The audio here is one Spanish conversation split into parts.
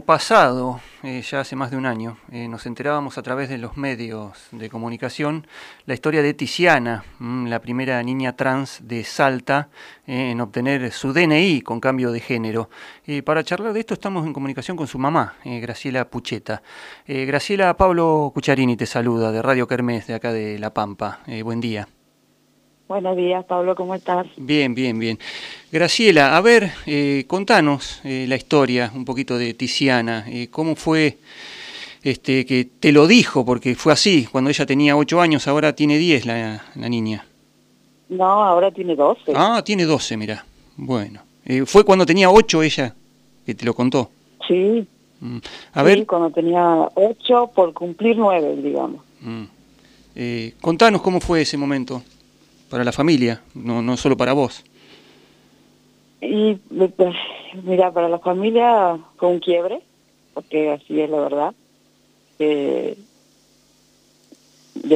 año pasado, eh, ya hace más de un año, eh, nos enterábamos a través de los medios de comunicación la historia de Tiziana, mm, la primera niña trans de Salta eh, en obtener su DNI con cambio de género. para charlar de esto estamos en comunicación con su mamá, Graciela Pucheta. Graciela, Pablo Cucharini te saluda de Radio Kermés de acá de La Pampa. buen día. Buenos días, Pablo, ¿cómo estás? Bien, bien, bien. Graciela, a ver, eh, contanos eh, la historia un poquito de Tiziana. Eh, ¿Cómo fue este, que te lo dijo? Porque fue así, cuando ella tenía 8 años, ahora tiene 10 la, la niña. No, ahora tiene 12. Ah, tiene 12, mira. Bueno. ¿Fue cuando tenía 8 ella que te lo contó? Sí. Mm. A ver. cuando tenía 8 por cumplir 9, digamos. Mm. contanos cómo fue ese momento para la familia, no, no solo para vos. Y pues, mira, para la familia fue un quiebre, porque así es la verdad, de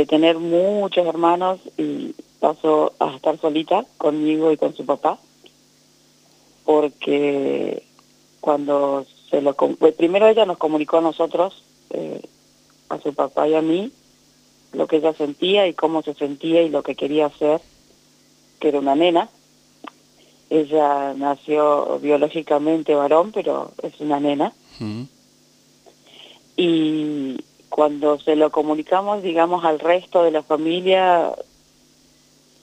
tener muchos hermanos y pasó a estar solita conmigo y con su papá, porque cuando se lo... Pues, primero ella nos comunicó a nosotros, eh, a su papá y a mí, lo que ella sentía y cómo se sentía y lo que quería hacer, que era una nena. Ella nació biológicamente varón, pero es una nena. Y cuando se lo comunicamos, digamos, al resto de la familia,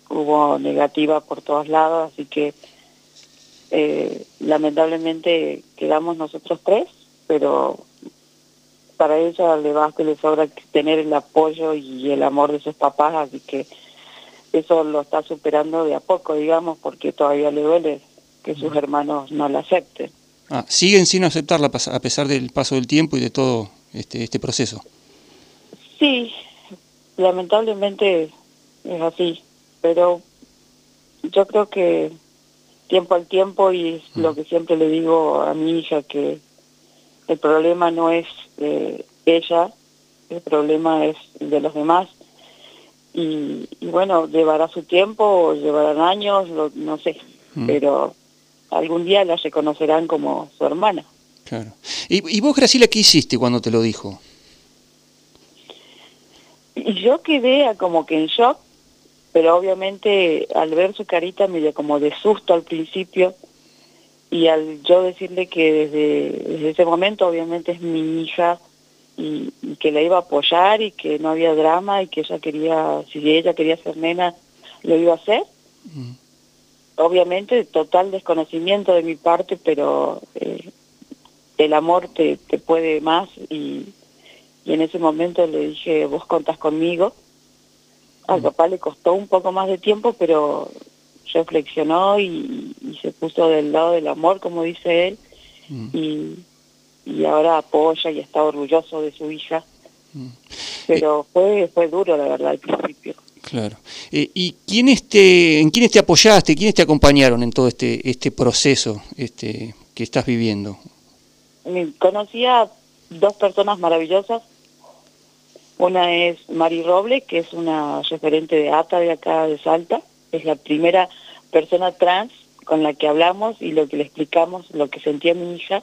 hubo negativa por todos lados, así que eh, lamentablemente quedamos nosotros tres, pero para ella le basta y le sobra tener el apoyo y el amor de sus papás, así que eso lo está superando de a poco, digamos, porque todavía le duele que sus hermanos no la acepten. Ah, siguen sin aceptarla a pesar del paso del tiempo y de todo este, este proceso. Sí, lamentablemente es así, pero yo creo que tiempo al tiempo y es lo que siempre le digo a mi hija que el problema no es de ella, el problema es de los demás. Y, bueno, llevará su tiempo, llevarán años, no sé, mm. pero algún día la reconocerán como su hermana. Claro. ¿Y, ¿Y, vos, Graciela, qué hiciste cuando te lo dijo? Y yo quedé como que en shock, pero obviamente al ver su carita me dio como de susto al principio, y al yo decirle que desde, ese momento obviamente es mi hija y, que la iba a apoyar y que no había drama y que ella quería, si ella quería ser nena, lo iba a hacer. Mm. Obviamente total desconocimiento de mi parte, pero eh, el amor te, te puede más y, y en ese momento le dije, vos contas conmigo. Al mm. papá le costó un poco más de tiempo, pero reflexionó y, se puso del lado del amor, como dice él, mm. y, y, ahora apoya y está orgulloso de su hija. Mm. Pero fue, fue duro, la verdad, al principio. Claro. Eh, ¿Y quiénes te, en quiénes te apoyaste, quiénes te acompañaron en todo este, este proceso este, que estás viviendo? Conocí a dos personas maravillosas. Una es Mari Roble, que es una referente de ATA de acá de Salta. Es la primera persona trans con la que hablamos y lo que le explicamos, lo que sentía mi hija.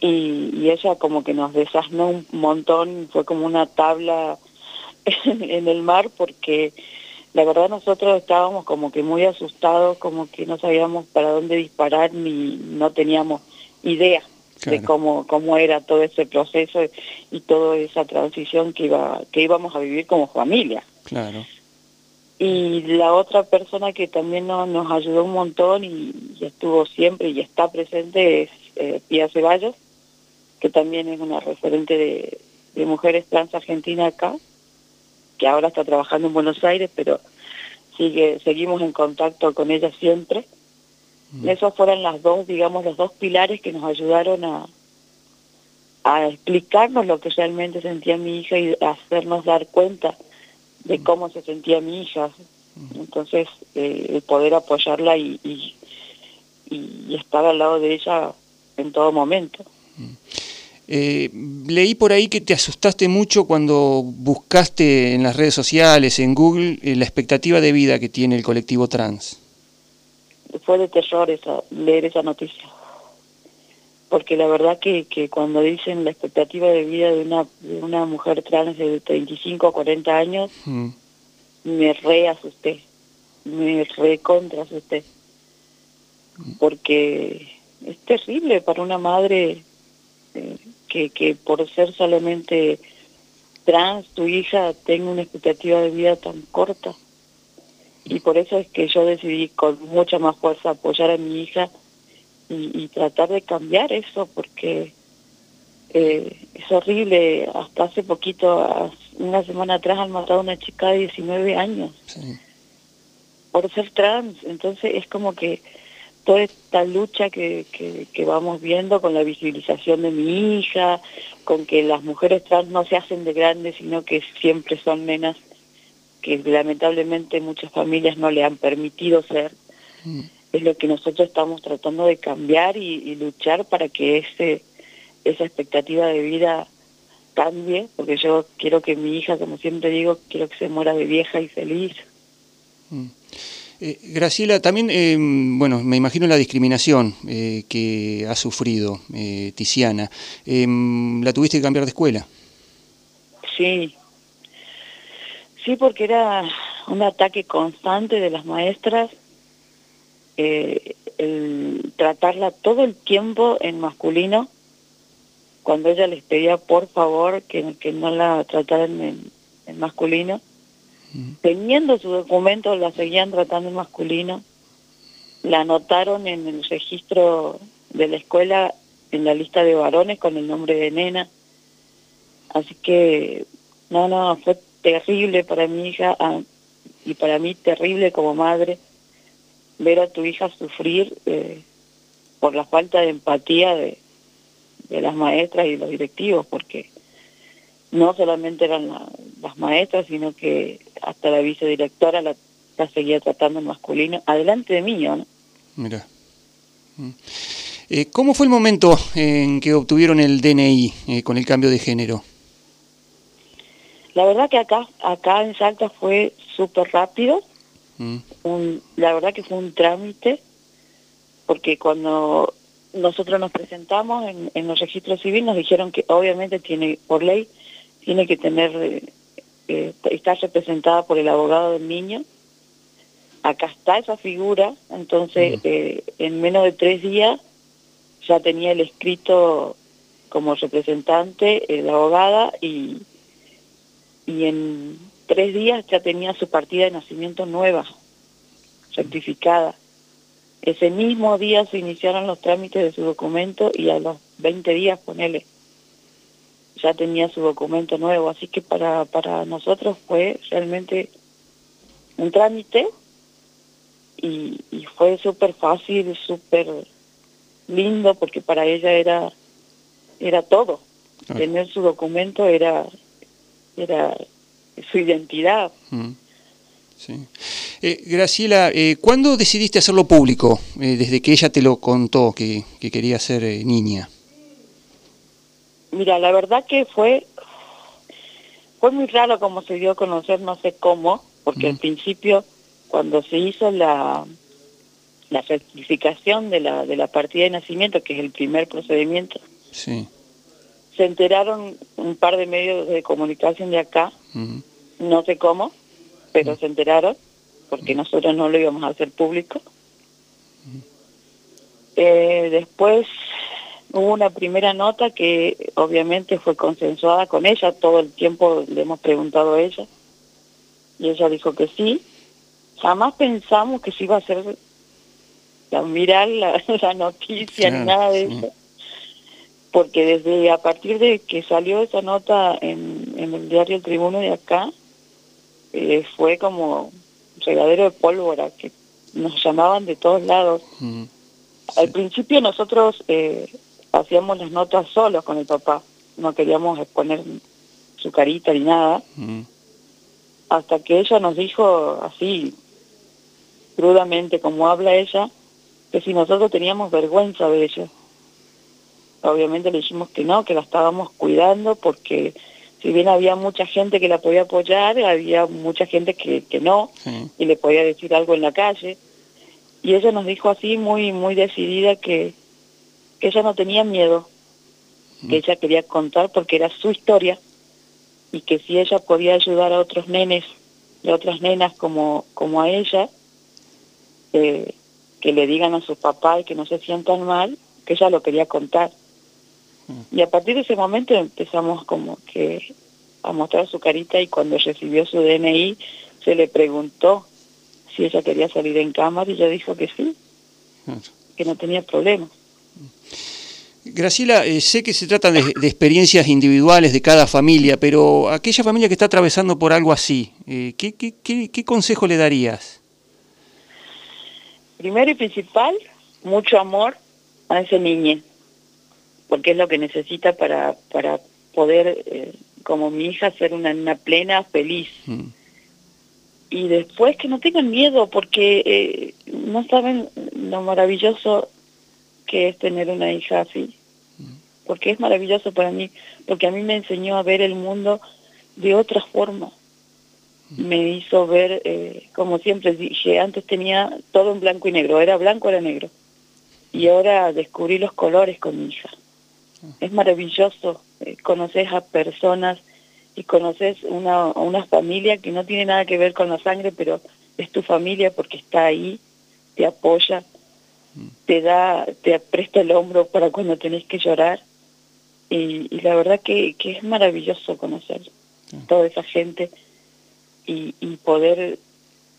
Y, ella como que nos desasnó un montón, fue como una tabla en el mar porque la verdad nosotros estábamos como que muy asustados, como que no sabíamos para dónde disparar ni no teníamos idea de cómo cómo era todo ese proceso y toda esa transición que iba que íbamos a vivir como familia. Claro. Y la otra persona que también nos ayudó un montón y, estuvo siempre y está presente es eh, Pia Ceballos, que también es una referente de, mujeres trans argentinas acá, que ahora está trabajando en Buenos Aires, pero sigue seguimos en contacto con ella siempre. Mm. Esos fueron las dos, digamos, los dos pilares que nos ayudaron a, a explicarnos lo que realmente sentía mi hija y hacernos dar cuenta de cómo se sentía mi hija. Entonces, eh, el poder apoyarla y, y, estar al lado de ella en todo momento. Eh, leí por ahí que te asustaste mucho cuando buscaste en las redes sociales, en Google, eh, la expectativa de vida que tiene el colectivo trans. Fue de terror esa, leer esa noticia. porque la verdad que, que cuando dicen la expectativa de vida de una, de una mujer trans de 35 a 40 años, mm. me re asusté, me re contra asusté, porque es terrible para una madre eh, que, que por ser solamente trans tu hija tenga una expectativa de vida tan corta. Y por eso es que yo decidí con mucha más fuerza apoyar a mi hija y, tratar de cambiar eso, porque eh, es horrible. Hasta hace poquito, una semana atrás, han matado a una chica de 19 años por ser trans. Entonces es como que toda esta lucha que, que, vamos viendo con la visibilización de mi hija, con que las mujeres trans no se hacen de grandes, sino que siempre son nenas que lamentablemente muchas familias no le han permitido ser. Mm es lo que nosotros estamos tratando de cambiar y, luchar para que ese esa expectativa de vida cambie, porque yo quiero que mi hija, como siempre digo, quiero que se muera de vieja y feliz. Mm. Eh, Graciela, también, eh, bueno, me imagino la discriminación eh, que ha sufrido Tiziana. ¿La tuviste que cambiar de escuela? Sí, sí, porque era un ataque constante de las maestras eh, el tratarla todo el tiempo en masculino, cuando ella les pedía por favor que no la trataran en, masculino, teniendo su documento la seguían tratando en masculino, la anotaron en el registro de la escuela en la lista de varones con el nombre de nena, así que no, no, fue terrible para mi hija ah, y para mí terrible como madre ver a tu hija sufrir eh, por la falta de empatía de, las maestras y los directivos, porque no solamente eran las maestras, sino que hasta la vicedirectora la, seguía tratando en masculino, adelante de mí, ¿no? Mira. Mm. Eh, ¿Cómo fue el momento en que obtuvieron el DNI eh, con el cambio de género? La verdad que acá, acá en Salta fue súper rápido. Mm. Un, la verdad que fue un trámite, porque cuando nosotros nos presentamos en, en los registros civiles nos dijeron que obviamente tiene, por ley, tiene que tener, eh, eh, estar representada por el abogado del niño. Acá está esa figura, entonces eh, en menos de tres días ya tenía el escrito como representante, la abogada, y, y en tres días ya tenía su partida de nacimiento nueva, certificada. Ese mismo día se iniciaron los trámites de su documento y a los 20 días, ponele, ya tenía su documento nuevo. Así que para, para nosotros fue realmente un trámite y, y fue súper fácil, súper lindo, porque para ella era, era todo. Tener su documento era, era su identidad. Mm. Sí. Eh, Graciela, eh, ¿cuándo decidiste hacerlo público? Eh, desde que ella te lo contó, que, quería ser eh, niña. Mira, la verdad que fue fue muy raro como se dio a conocer, no sé cómo, porque al principio, cuando se hizo la, la certificación de la, de la partida de nacimiento, que es el primer procedimiento, sí. se enteraron un par de medios de comunicación de acá, no sé cómo, pero se enteraron, porque nosotros no lo íbamos a hacer público. Eh, después hubo una primera nota que obviamente fue consensuada con ella, todo el tiempo le hemos preguntado a ella, y ella dijo que sí. Jamás pensamos que se iba a hacer la viral la, la noticia ni nada de eso. Porque desde a partir de que salió esa nota en, el diario El Tribuno de acá, eh, fue como regadero de pólvora, que nos llamaban de todos lados. Al principio nosotros eh, hacíamos las notas solos con el papá, no queríamos exponer su carita ni nada, hasta que ella nos dijo así, crudamente como habla ella, que si nosotros teníamos vergüenza de ella obviamente le dijimos que no, que la estábamos cuidando porque si bien había mucha gente que la podía apoyar, había mucha gente que, que no y le podía decir algo en la calle. Y ella nos dijo así muy muy decidida que, que ella no tenía miedo, que ella quería contar porque era su historia y que si ella podía ayudar a otros nenes y a otras nenas como, como a ella, eh, que le digan a su papá y que no se sientan mal, que ella lo quería contar. Y a partir de ese momento empezamos como que a mostrar su carita y cuando recibió su DNI se le preguntó si ella quería salir en cámara y ella dijo que sí, que no tenía problema. Graciela, eh, sé que se trata de, experiencias individuales de cada familia, pero aquella familia que está atravesando por algo así, eh, ¿qué, qué, qué, consejo le darías? Primero y principal, mucho amor a ese niño, porque es lo que necesita para, para poder, eh, como mi hija, ser una, una plena, feliz. Mm. Y después que no tengan miedo, porque no saben lo maravilloso que es tener una hija así porque es maravilloso para mí, porque a mí me enseñó a ver el mundo de otra forma. Me hizo ver, eh, como siempre dije, antes tenía todo en blanco y negro, era blanco, era negro. Y ahora descubrí los colores con mi hija. Es maravilloso, eh, conoces a personas y conoces una, una familia que no tiene nada que ver con la sangre, pero es tu familia porque está ahí, te apoya, te da, te presta el hombro para cuando tenés que llorar y, la verdad que, es maravilloso conocer toda esa gente y, poder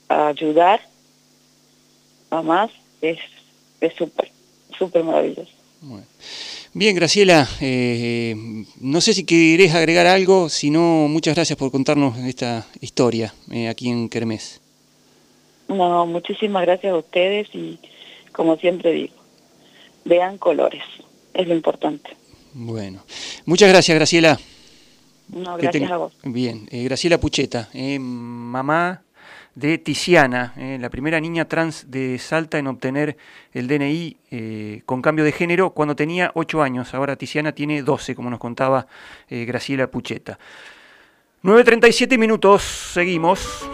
ayudar a más es súper, súper maravilloso. Bien, Graciela, eh, no sé si querés agregar algo, si no, muchas gracias por contarnos esta historia eh, aquí en Kermés. No, muchísimas gracias a ustedes y como siempre digo, vean colores, es lo importante. Bueno, muchas gracias Graciela. No, gracias a vos. Bien, eh, Graciela Pucheta, eh, mamá de Tiziana, eh, la primera niña trans de Salta en obtener el DNI con cambio de género cuando tenía 8 años. Ahora Tiziana tiene 12, como nos contaba Graciela Pucheta. 9.37 minutos, seguimos.